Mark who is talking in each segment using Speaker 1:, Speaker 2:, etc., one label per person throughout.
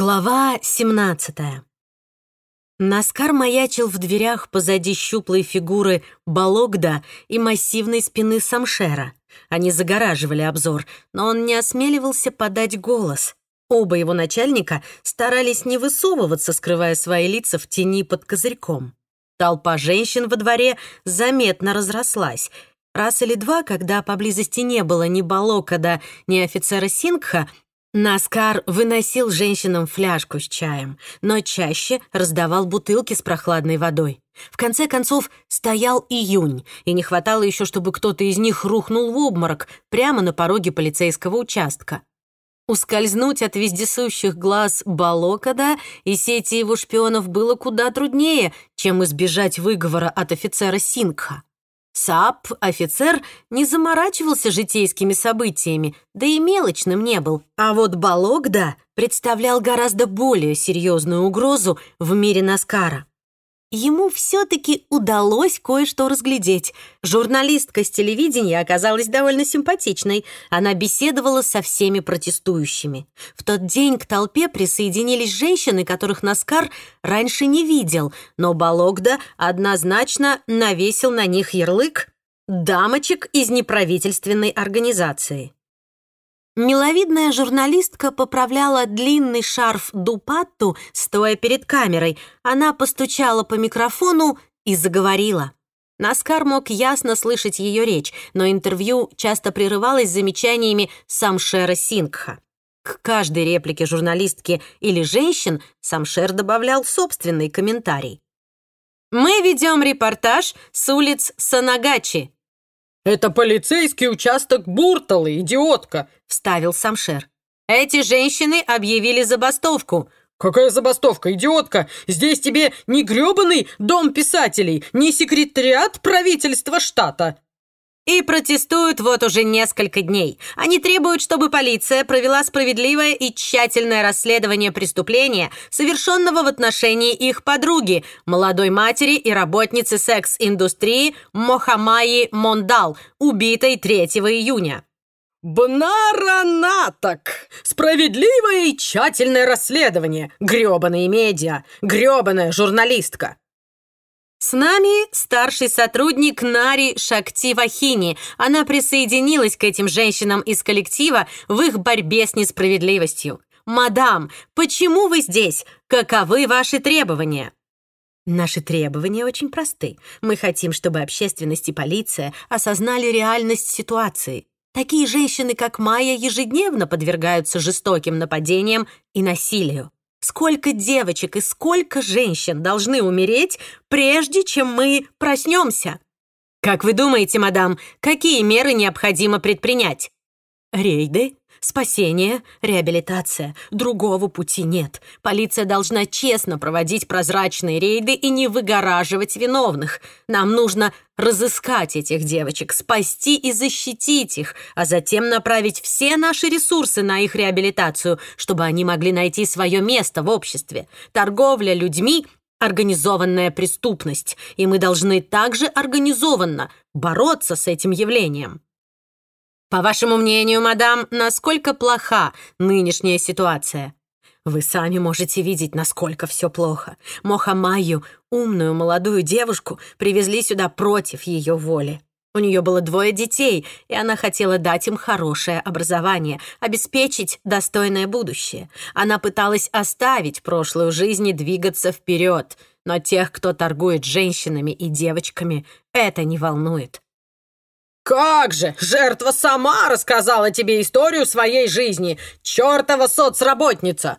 Speaker 1: Глава 17 Наскар маячил в дверях позади щуплой фигуры Балогда и массивной спины Самшера. Они загораживали обзор, но он не осмеливался подать голос. Оба его начальника старались не высовываться, скрывая свои лица в тени под козырьком. Толпа женщин во дворе заметно разрослась. Раз или два, когда поблизости не было ни Балокада, ни офицера Сингха, Наскар выносил женщинам фляжку с чаем, но чаще раздавал бутылки с прохладной водой. В конце концов, стоял июнь, и не хватало еще, чтобы кто-то из них рухнул в обморок прямо на пороге полицейского участка. Ускользнуть от вездесущих глаз Балокада и сети его шпионов было куда труднее, чем избежать выговора от офицера Сингха. Сап, офицер, не заморачивался житейскими событиями, да и мелочным не был. А вот Балогда представлял гораздо более серьезную угрозу в мире Наскара. Ему все-таки удалось кое-что разглядеть. Журналистка с телевидения оказалась довольно симпатичной. Она беседовала со всеми протестующими. В тот день к толпе присоединились женщины, которых Наскар раньше не видел, но Балогда однозначно навесил на них ярлык «дамочек из неправительственной организации». Миловидная журналистка поправляла длинный шарф Дупатту, стоя перед камерой. Она постучала по микрофону и заговорила. Наскар мог ясно слышать ее речь, но интервью часто прерывалось замечаниями Самшера Сингха. К каждой реплике журналистки или женщин Самшер добавлял собственный комментарий. «Мы ведем репортаж с улиц Санагачи»,
Speaker 2: «Это полицейский участок Бурталы, идиотка!»
Speaker 1: — вставил Самшер. «Эти женщины объявили забастовку».
Speaker 2: «Какая забастовка, идиотка? Здесь тебе не грёбаный дом писателей, не секретариат правительства штата!»
Speaker 1: и протестуют вот уже несколько дней. Они требуют, чтобы полиция провела справедливое и тщательное расследование преступления, совершенного в отношении их подруги, молодой матери и работницы секс-индустрии Мохамаи Мондал, убитой 3 июня.
Speaker 2: «Бнаранаток! Справедливое и тщательное расследование! Грёбаные медиа! Грёбаная журналистка!»
Speaker 1: С нами старший сотрудник Нари Шакти Вахини. Она присоединилась к этим женщинам из коллектива в их борьбе с несправедливостью. «Мадам, почему вы здесь? Каковы ваши требования?» Наши требования очень просты. Мы хотим, чтобы общественность и полиция осознали реальность ситуации. Такие женщины, как Майя, ежедневно подвергаются жестоким нападениям и насилию. Сколько девочек и сколько женщин должны умереть, прежде чем мы проснемся? Как вы думаете, мадам, какие меры необходимо предпринять? Рейды, Спасение, реабилитация. Другого пути нет. Полиция должна честно проводить прозрачные рейды и не выгораживать виновных. Нам нужно разыскать этих девочек, спасти и защитить их, а затем направить все наши ресурсы на их реабилитацию, чтобы они могли найти свое место в обществе. Торговля людьми — организованная преступность, и мы должны также организованно бороться с этим явлением. По вашему мнению, мадам, насколько плоха нынешняя ситуация? Вы сами можете видеть, насколько все плохо. Мохамаю, умную молодую девушку, привезли сюда против ее воли. У нее было двое детей, и она хотела дать им хорошее образование, обеспечить достойное будущее. Она пыталась оставить прошлую жизнь и двигаться вперед, но тех, кто торгует женщинами и девочками, это не волнует.
Speaker 2: «Как же! Жертва сама рассказала тебе историю своей жизни! Чёртова соцработница!»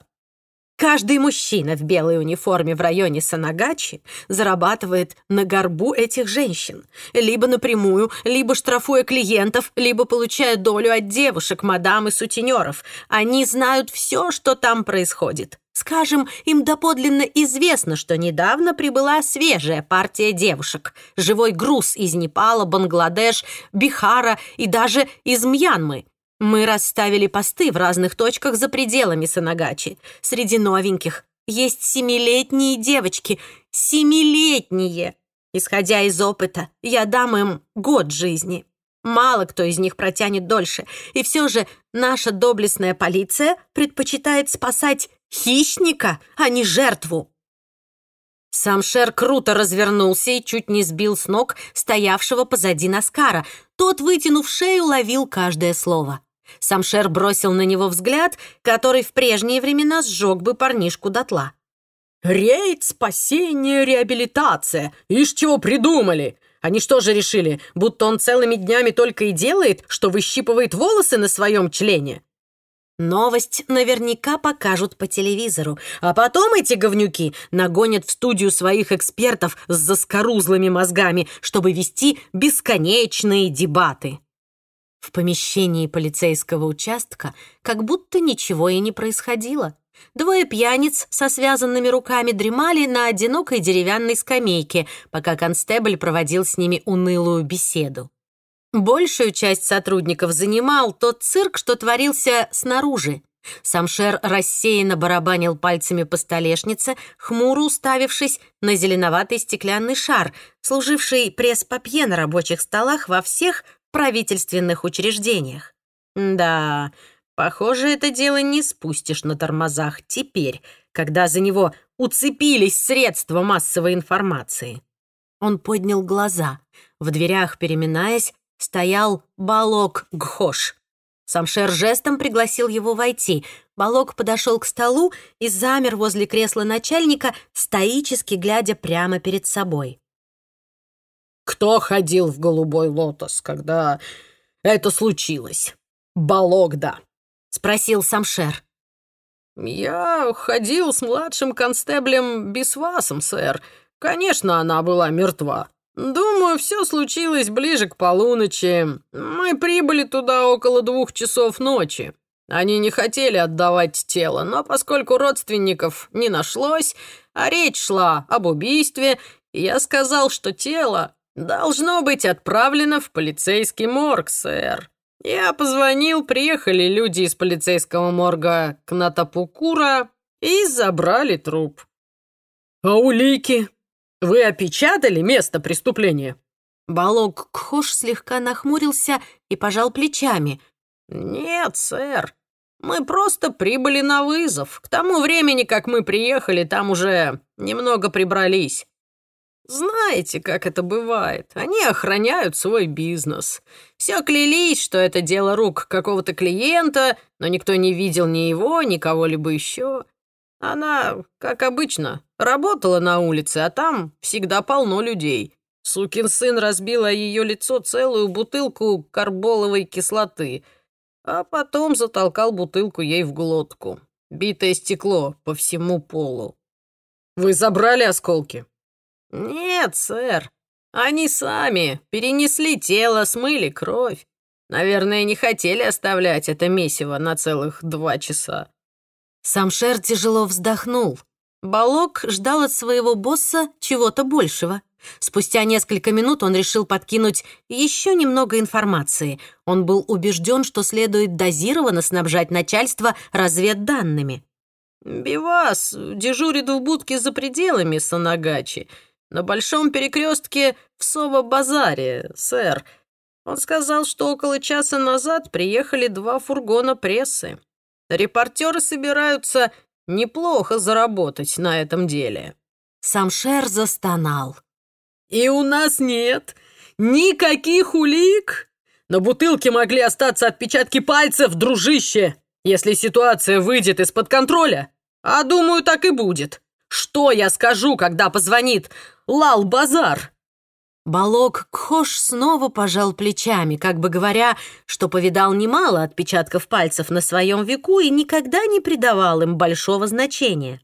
Speaker 1: Каждый мужчина в белой униформе в районе Санагачи зарабатывает на горбу этих женщин. Либо напрямую, либо штрафуя клиентов, либо получая долю от девушек, мадам и сутенеров. Они знают все, что там происходит. Скажем, им доподлинно известно, что недавно прибыла свежая партия девушек. Живой груз из Непала, Бангладеш, Бихара и даже из Мьянмы. Мы расставили посты в разных точках за пределами Санагачи. Среди новеньких есть семилетние девочки. Семилетние! Исходя из опыта, я дам им год жизни. Мало кто из них протянет дольше. И все же наша доблестная полиция предпочитает спасать хищника, а не жертву. Самшер круто развернулся и чуть не сбил с ног стоявшего позади Наскара. Тот, вытянув шею, ловил каждое слово. Самшер бросил на него взгляд, который в прежние времена сжег бы парнишку дотла.
Speaker 2: «Рейд, спасение, реабилитация! Ишь чего придумали! Они что же решили, будто он целыми днями только и делает, что выщипывает волосы на своем члене?»
Speaker 1: Новость наверняка покажут по телевизору, а потом эти говнюки нагонят в студию своих экспертов с заскорузлыми мозгами, чтобы вести бесконечные дебаты. В помещении полицейского участка как будто ничего и не происходило. Двое пьяниц со связанными руками дремали на одинокой деревянной скамейке, пока констебль проводил с ними унылую беседу. Большую часть сотрудников занимал тот цирк, что творился снаружи. Самшер рассеянно барабанил пальцами по столешнице, хмуро уставившись на зеленоватый стеклянный шар, служивший пресс-папье на рабочих столах во всех правительственных учреждениях. Да, похоже, это дело не спустишь на тормозах теперь, когда за него уцепились средства массовой информации. Он поднял глаза. В дверях, переминаясь, стоял Балок Гхош. Самшер жестом пригласил его войти. Балок подошел к столу и замер возле кресла начальника, стоически глядя прямо перед собой.
Speaker 2: «Кто ходил в голубой лотос, когда это случилось? Балок, да», — спросил Самшер. «Я ходил с младшим констеблем Бисвасом, сэр. Конечно, она была мертва. «Думаю, все случилось ближе к полуночи. Мы прибыли туда около двух часов ночи. Они не хотели отдавать тело, но поскольку родственников не нашлось, а речь шла об убийстве, я сказал, что тело должно быть отправлено в полицейский морг, сэр. Я позвонил, приехали люди из полицейского морга к Натапукура и забрали труп. «А улики?» Вы опечатали место преступления?»
Speaker 1: Балок Кхош слегка нахмурился и пожал плечами.
Speaker 2: «Нет, сэр. Мы просто прибыли на вызов. К тому времени, как мы приехали, там уже немного прибрались. Знаете, как это бывает. Они охраняют свой бизнес. Все клялись, что это дело рук какого-то клиента, но никто не видел ни его, ни кого-либо еще. Она, как обычно, работала на улице, а там всегда полно людей. Сукин сын разбил ее лицо целую бутылку карболовой кислоты, а потом затолкал бутылку ей в глотку. Битое стекло по всему полу. «Вы забрали осколки?» «Нет, сэр. Они сами перенесли тело, смыли кровь. Наверное, не хотели оставлять это месиво на целых два часа.
Speaker 1: Самшер тяжело вздохнул. Балок ждал от своего босса чего-то большего. Спустя несколько минут он решил подкинуть еще немного информации. Он был убежден, что следует дозированно снабжать начальство разведданными.
Speaker 2: «Бивас дежурит в будке за пределами Санагачи, на большом перекрестке в Сова-базаре, сэр. Он сказал, что около часа назад приехали два фургона прессы. Репортеры собираются неплохо заработать на этом деле».
Speaker 1: Сам Шер застонал.
Speaker 2: «И у нас нет никаких улик? На бутылке могли остаться отпечатки пальцев, дружище, если ситуация выйдет из-под контроля. А думаю, так и будет. Что я скажу, когда позвонит Лал Базар?»
Speaker 1: Балок Кхош снова пожал плечами, как бы говоря, что повидал немало отпечатков пальцев на своем веку и никогда не придавал им большого значения.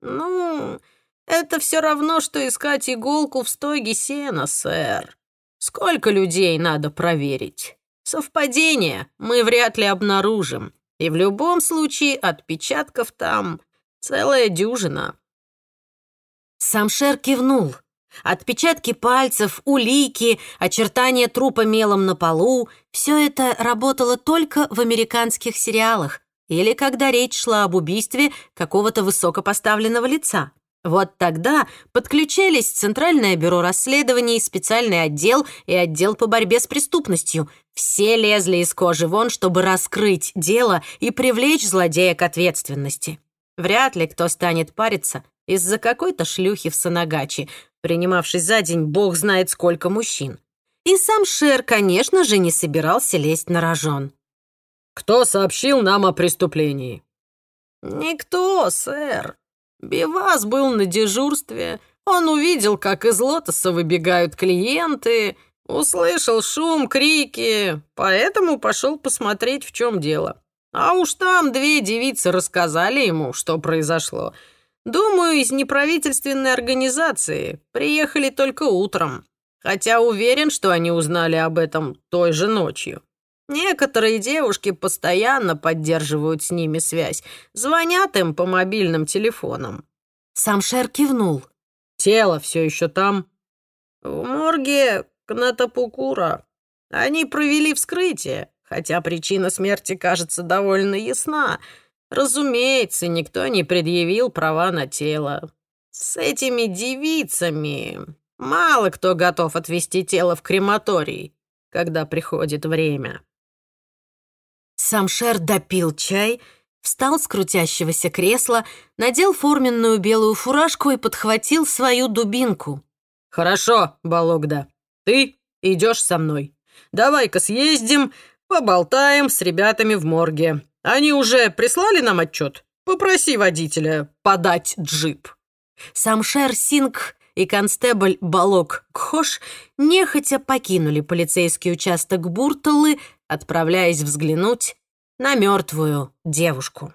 Speaker 2: «Ну, это все равно, что искать иголку в стоге сена, сэр. Сколько людей надо проверить? Совпадение мы вряд ли обнаружим, и в любом случае отпечатков там целая дюжина».
Speaker 1: Самшер кивнул. Отпечатки пальцев, улики, очертания трупа мелом на полу — все это работало только в американских сериалах или когда речь шла об убийстве какого-то высокопоставленного лица. Вот тогда подключались Центральное бюро расследований, специальный отдел и отдел по борьбе с преступностью. Все лезли из кожи вон, чтобы раскрыть дело и привлечь злодея к ответственности. Вряд ли кто станет париться из-за какой-то шлюхи в Санагачи, принимавшей за день бог знает сколько мужчин. И сам Шер, конечно же, не собирался лезть на рожон.
Speaker 2: «Кто сообщил нам о преступлении?»
Speaker 3: «Никто, сэр. Бивас был на дежурстве. Он увидел, как из лотоса выбегают клиенты, услышал шум, крики, поэтому пошел посмотреть, в чем дело. А уж там две девицы рассказали ему, что произошло. Думаю, из неправительственной организации приехали только утром, хотя уверен, что они узнали об этом той же ночью. Некоторые девушки постоянно поддерживают с ними связь, звонят им по мобильным телефонам.
Speaker 1: Сам Шер кивнул.
Speaker 2: Тело все еще там.
Speaker 3: В морге Кнатапукура. Они провели вскрытие, хотя причина смерти кажется довольно ясна. Разумеется, никто не предъявил права на тело. С этими девицами мало кто готов отвезти тело в крематорий, когда приходит время.
Speaker 1: Сам Шер допил чай, встал с крутящегося кресла, надел форменную белую фуражку и подхватил свою дубинку.
Speaker 2: «Хорошо, Балогда, ты идешь со мной. Давай-ка съездим, поболтаем с ребятами в морге. Они уже прислали нам отчет? Попроси водителя подать джип».
Speaker 1: Сам Шер Синг и констебль Балок Кхош нехотя покинули полицейский участок Бурталы, отправляясь взглянуть на мертвую девушку.